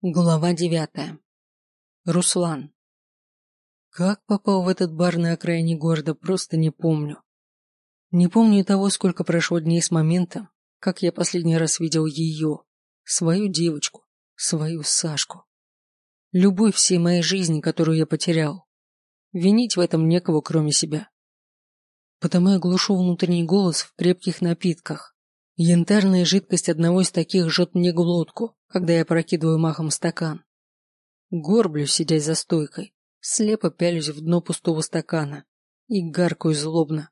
Глава девятая. Руслан. Как попал в этот бар на окраине города, просто не помню. Не помню того, сколько прошло дней с момента, как я последний раз видел ее, свою девочку, свою Сашку. Любовь всей моей жизни, которую я потерял. Винить в этом некого, кроме себя. Потому я глушу внутренний голос в крепких напитках. Янтарная жидкость одного из таких жжет мне глотку, когда я прокидываю махом стакан. Горблюсь, сидя за стойкой, слепо пялюсь в дно пустого стакана и гаркаю злобно.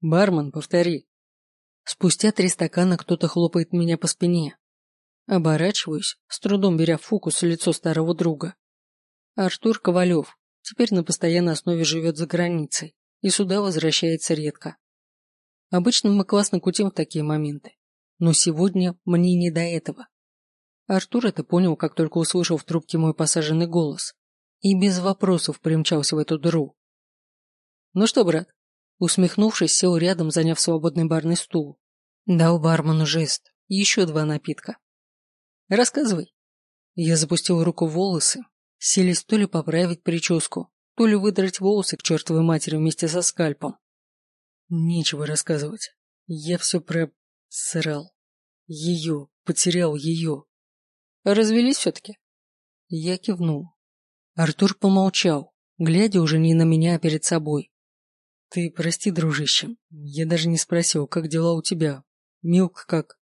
«Бармен, повтори». Спустя три стакана кто-то хлопает меня по спине. Оборачиваюсь, с трудом беря в фокус лицо старого друга. Артур Ковалев теперь на постоянной основе живет за границей и сюда возвращается редко. Обычно мы классно кутим в такие моменты, но сегодня мне не до этого. Артур это понял, как только услышал в трубке мой посаженный голос. И без вопросов примчался в эту дыру. «Ну что, брат?» Усмехнувшись, сел рядом, заняв свободный барный стул. Дал бармену жест. Еще два напитка. «Рассказывай». Я запустил руку в волосы, селись то ли поправить прическу, то ли выдрать волосы к чертовой матери вместе со скальпом. Нечего рассказывать. Я все про... срал. Ее, потерял ее. Развелись все-таки? Я кивнул. Артур помолчал, глядя уже не на меня, а перед собой. Ты прости, дружище, я даже не спросил, как дела у тебя. Милк как?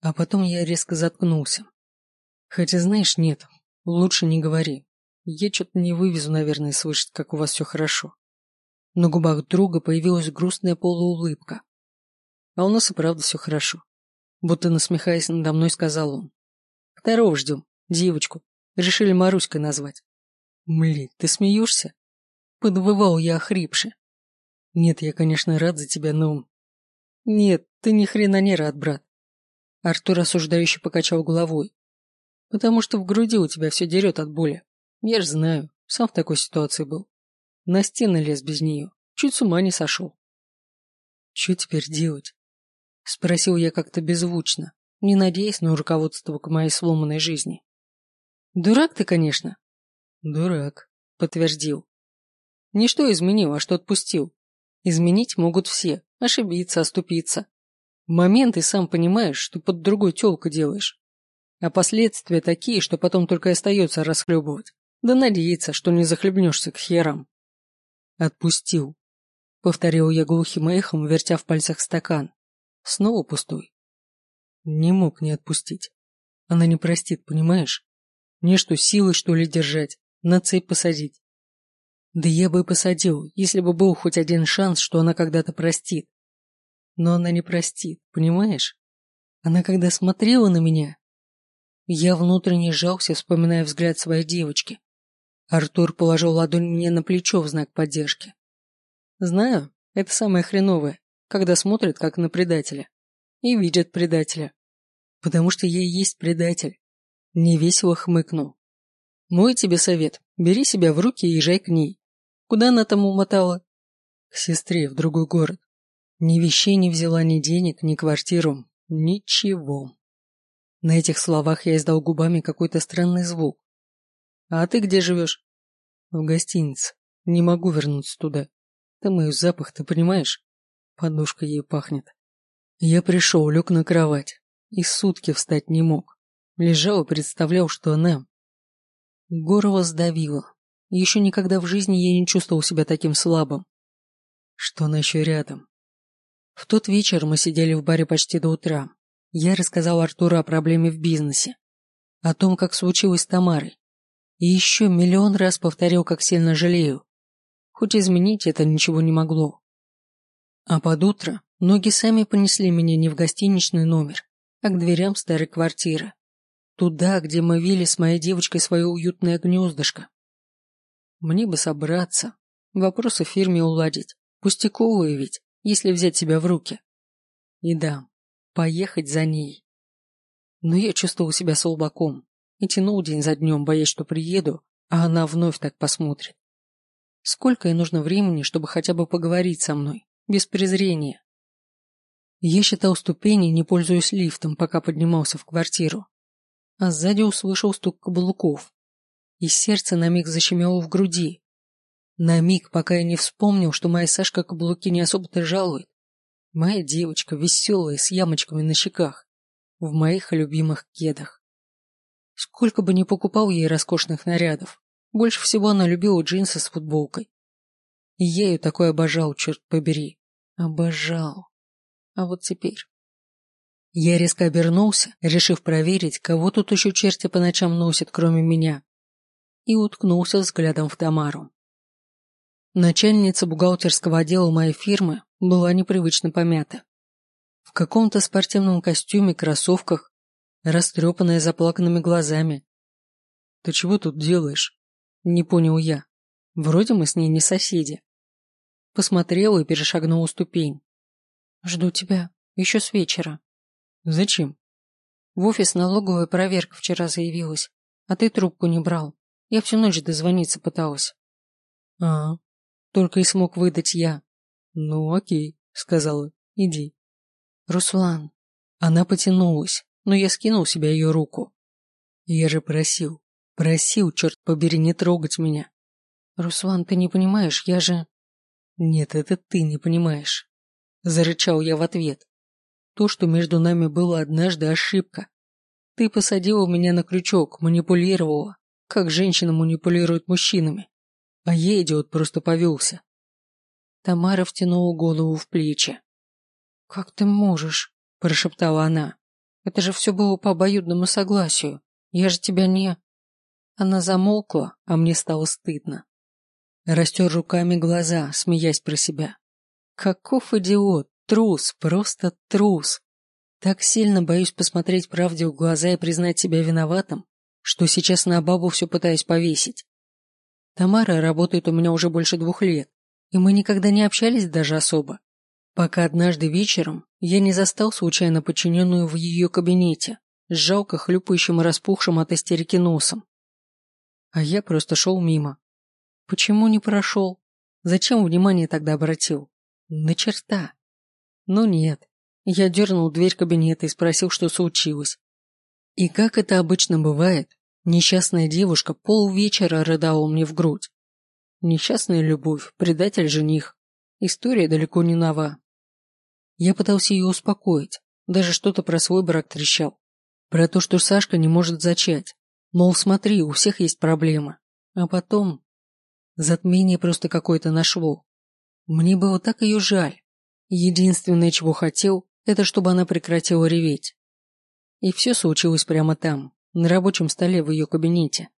А потом я резко заткнулся. Хотя, знаешь, нет, лучше не говори. Я что-то не вывезу, наверное, слышать, как у вас все хорошо. На губах друга появилась грустная полуулыбка. А у нас и правда все хорошо. Будто насмехаясь надо мной, сказал он. Второго ждем, девочку. Решили Маруськой назвать. Мли, ты смеешься? Подвывал я охрипше. Нет, я, конечно, рад за тебя, но... Нет, ты ни хрена не рад, брат. Артур осуждающе покачал головой. Потому что в груди у тебя все дерет от боли. Я ж знаю, сам в такой ситуации был. На стены лез без нее. Чуть с ума не сошел. Что теперь делать? Спросил я как-то беззвучно, не надеясь на руководство к моей сломанной жизни. Дурак ты, конечно. Дурак, подтвердил. Не что изменил, а что отпустил. Изменить могут все, ошибиться, оступиться. Момент ты сам понимаешь, что под другой телку делаешь. А последствия такие, что потом только и остается расхлебывать. Да надеяться, что не захлебнешься к херам. Отпустил. Повторил я глухим эхом, вертя в пальцах стакан. Снова пустой. Не мог не отпустить. Она не простит, понимаешь? Мне что, силы, что ли, держать? На цепь посадить? Да я бы и посадил, если бы был хоть один шанс, что она когда-то простит. Но она не простит, понимаешь? Она когда смотрела на меня... Я внутренне сжался, вспоминая взгляд своей девочки. Артур положил ладонь мне на плечо в знак поддержки. Знаю, это самое хреновое, когда смотрят как на предателя и видят предателя. Потому что я и есть предатель. Невесело хмыкнул. Мой тебе совет. Бери себя в руки и езжай к ней. Куда она там умотала? К сестре, в другой город. Ни вещей не взяла, ни денег, ни квартиру. Ничего. На этих словах я издал губами какой-то странный звук. А ты где живешь? В гостинице. Не могу вернуться туда. Там ее запах, ты понимаешь? Подушка ей пахнет. Я пришел, лег на кровать и сутки встать не мог. Лежал и представлял, что она... Горло сдавило. Еще никогда в жизни я не чувствовал себя таким слабым. Что она еще рядом. В тот вечер мы сидели в баре почти до утра. Я рассказал Артуру о проблеме в бизнесе. О том, как случилось с Тамарой. И еще миллион раз повторил, как сильно жалею. Хоть изменить это ничего не могло. А под утро Ноги сами понесли меня не в гостиничный номер, а к дверям старой квартиры. Туда, где мы вели с моей девочкой свое уютное гнездышко. Мне бы собраться, вопросы в фирме уладить, пустяковые ведь, если взять себя в руки. И да, поехать за ней. Но я чувствовал себя солбаком и тянул день за днем, боясь, что приеду, а она вновь так посмотрит. Сколько ей нужно времени, чтобы хотя бы поговорить со мной, без презрения? Я считал ступени, не пользуясь лифтом, пока поднимался в квартиру. а сзади услышал стук каблуков. И сердце на миг защемело в груди. На миг, пока я не вспомнил, что моя Сашка каблуки не особо-то жалует. Моя девочка, веселая, с ямочками на щеках, в моих любимых кедах. Сколько бы ни покупал ей роскошных нарядов, больше всего она любила джинсы с футболкой. И я ее такой обожал, черт побери. Обожал. А вот теперь... Я резко обернулся, решив проверить, кого тут еще черти по ночам носят, кроме меня, и уткнулся взглядом в Тамару. Начальница бухгалтерского отдела моей фирмы была непривычно помята. В каком-то спортивном костюме, кроссовках, растрепанная заплаканными глазами. «Ты чего тут делаешь?» Не понял я. Вроде мы с ней не соседи. Посмотрел и перешагнул ступень. «Жду тебя. Еще с вечера». «Зачем?» «В офис налоговая проверка вчера заявилась, а ты трубку не брал. Я всю ночь дозвониться пыталась». «А, только и смог выдать я. Ну, окей», — сказала. «Иди». «Руслан». Она потянулась, но я скинул себя ее руку. Я же просил, просил, черт побери, не трогать меня. «Руслан, ты не понимаешь, я же...» «Нет, это ты не понимаешь», — зарычал я в ответ. То, что между нами было однажды ошибка. Ты посадила меня на крючок, манипулировала, как женщина манипулирует мужчинами. А я, идиот, просто повелся. Тамара втянула голову в плечи. «Как ты можешь?» – прошептала она. «Это же все было по обоюдному согласию. Я же тебя не...» Она замолкла, а мне стало стыдно. Растер руками глаза, смеясь про себя. Каков идиот! Трус, просто трус. Так сильно боюсь посмотреть правде в глаза и признать себя виноватым, что сейчас на бабу все пытаюсь повесить. Тамара работает у меня уже больше двух лет, и мы никогда не общались даже особо. Пока однажды вечером я не застал случайно подчиненную в ее кабинете, с жалко хлюпающим и распухшим от истерики носом. А я просто шел мимо. Почему не прошел? Зачем внимание тогда обратил? На черта. Но нет. Я дернул дверь кабинета и спросил, что случилось. И как это обычно бывает, несчастная девушка полвечера рыдала мне в грудь. Несчастная любовь, предатель-жених. История далеко не нова. Я пытался ее успокоить, даже что-то про свой брак трещал. Про то, что Сашка не может зачать. Мол, смотри, у всех есть проблемы. А потом... Затмение просто какое-то нашло. Мне было так ее жаль. Единственное, чего хотел, это чтобы она прекратила реветь. И все случилось прямо там, на рабочем столе в ее кабинете.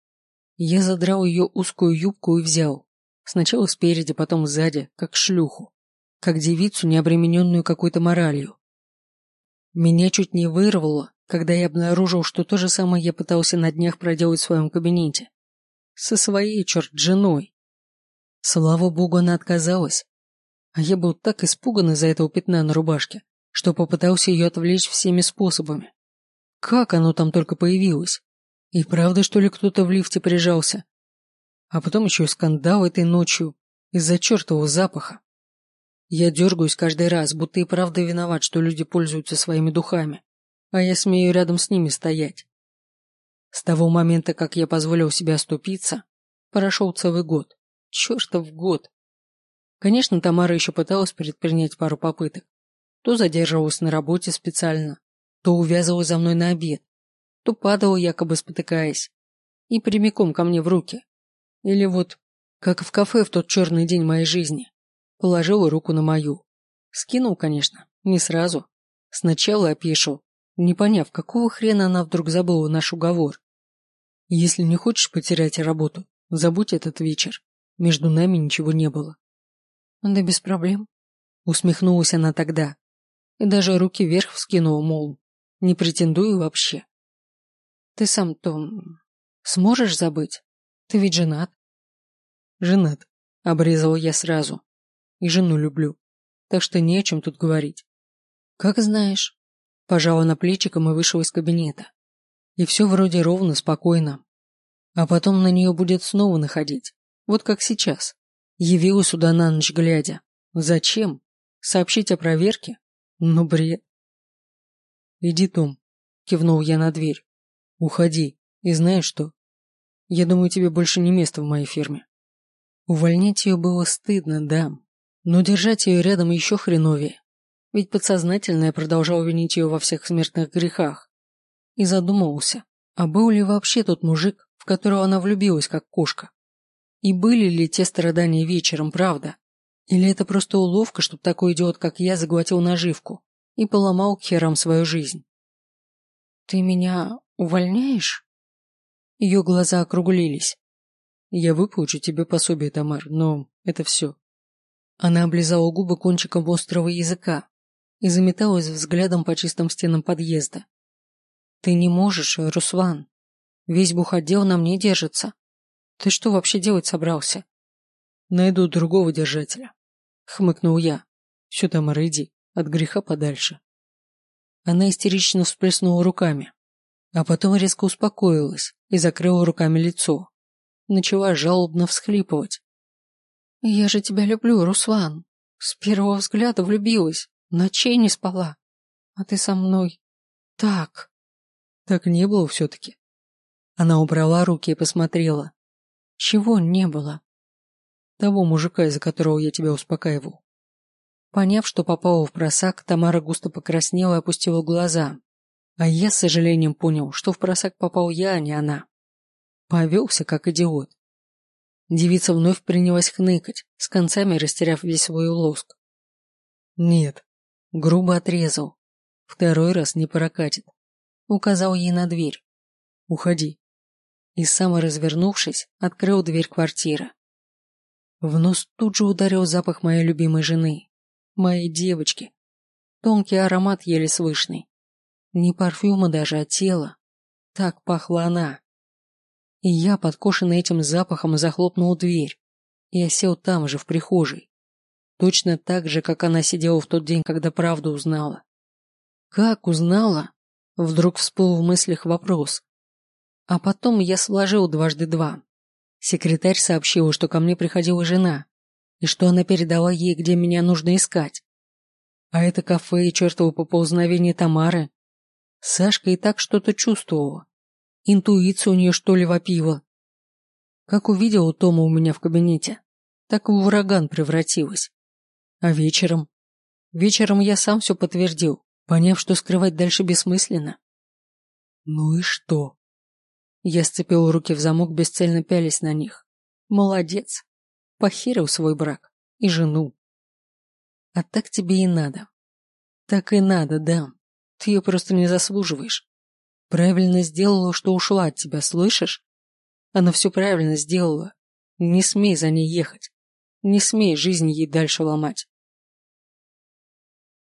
Я задрал ее узкую юбку и взял. Сначала спереди, потом сзади, как шлюху. Как девицу, не обремененную какой-то моралью. Меня чуть не вырвало, когда я обнаружил, что то же самое я пытался на днях проделать в своем кабинете. Со своей, черт, женой. Слава богу, она отказалась, а я был так испуган из-за этого пятна на рубашке, что попытался ее отвлечь всеми способами. Как оно там только появилось? И правда, что ли, кто-то в лифте прижался? А потом еще и скандал этой ночью из-за чертового запаха. Я дергаюсь каждый раз, будто и правда виноват, что люди пользуются своими духами, а я смею рядом с ними стоять. С того момента, как я позволил себе оступиться, прошел целый год. Чертов год. Конечно, Тамара еще пыталась предпринять пару попыток. То задерживалась на работе специально, то увязывалась за мной на обед, то падала, якобы спотыкаясь, и прямиком ко мне в руки. Или вот, как в кафе в тот черный день моей жизни, положила руку на мою. Скинул, конечно, не сразу. Сначала опешил, не поняв, какого хрена она вдруг забыла наш уговор. Если не хочешь потерять работу, забудь этот вечер. Между нами ничего не было. Да без проблем. Усмехнулась она тогда. И даже руки вверх вскинула, мол, не претендую вообще. Ты сам, Том, сможешь забыть? Ты ведь женат. Женат, обрезал я сразу. И жену люблю. Так что не о чем тут говорить. Как знаешь. Пожала на плечиком и вышел из кабинета. И все вроде ровно, спокойно. А потом на нее будет снова находить. Вот как сейчас. Явилась сюда на ночь глядя. Зачем? Сообщить о проверке? Ну, бред. Иди, Том, кивнул я на дверь. Уходи. И знаешь что? Я думаю, тебе больше не место в моей фирме. Увольнять ее было стыдно, да. Но держать ее рядом еще хреновее. Ведь подсознательно я продолжал винить ее во всех смертных грехах. И задумывался, а был ли вообще тот мужик, в которого она влюбилась, как кошка? И были ли те страдания вечером, правда? Или это просто уловка, чтобы такой идиот, как я, заглотил наживку и поломал к херам свою жизнь? «Ты меня увольняешь?» Ее глаза округлились. «Я выплачу тебе пособие, Тамар, но это все». Она облизала губы кончиком острого языка и заметалась взглядом по чистым стенам подъезда. «Ты не можешь, Руслан. Весь бухотдел на мне держится. Ты что вообще делать собрался?» «Найду другого держателя», — хмыкнул я. «Все, Тамара, от греха подальше». Она истерично всплеснула руками, а потом резко успокоилась и закрыла руками лицо. Начала жалобно всхлипывать. «Я же тебя люблю, Руслан. С первого взгляда влюбилась, ночей не спала. А ты со мной. Так...» «Так не было все-таки». Она убрала руки и посмотрела. «Чего не было?» «Того мужика, из-за которого я тебя успокаивал». Поняв, что попала в просак, Тамара густо покраснела и опустила глаза. А я с сожалением понял, что в просак попал я, а не она. Повелся, как идиот. Девица вновь принялась хныкать, с концами растеряв весь свой лоск. «Нет», — грубо отрезал. «Второй раз не прокатит». Указал ей на дверь. «Уходи». И сам развернувшись, открыл дверь квартиры. В нос тут же ударил запах моей любимой жены, моей девочки. Тонкий аромат еле слышный. Не парфюма даже, а тела. Так пахла она. И я, подкошенный этим запахом, захлопнул дверь. Я сел там же, в прихожей. Точно так же, как она сидела в тот день, когда правду узнала. Как узнала? Вдруг всплыл в мыслях вопрос. А потом я сложил дважды два. Секретарь сообщила, что ко мне приходила жена, и что она передала ей, где меня нужно искать. А это кафе и чертово поползновение Тамары. Сашка и так что-то чувствовала. Интуиция у нее что ли вопила. Как увидела Тома у меня в кабинете, так в ураган превратилась. А вечером? Вечером я сам все подтвердил, поняв, что скрывать дальше бессмысленно. Ну и что? Я сцепил руки в замок, бесцельно пялись на них. Молодец похерил свой брак и жену. А так тебе и надо. Так и надо, да. Ты ее просто не заслуживаешь. Правильно сделала, что ушла от тебя, слышишь? Она все правильно сделала. Не смей за ней ехать. Не смей жизнь ей дальше ломать.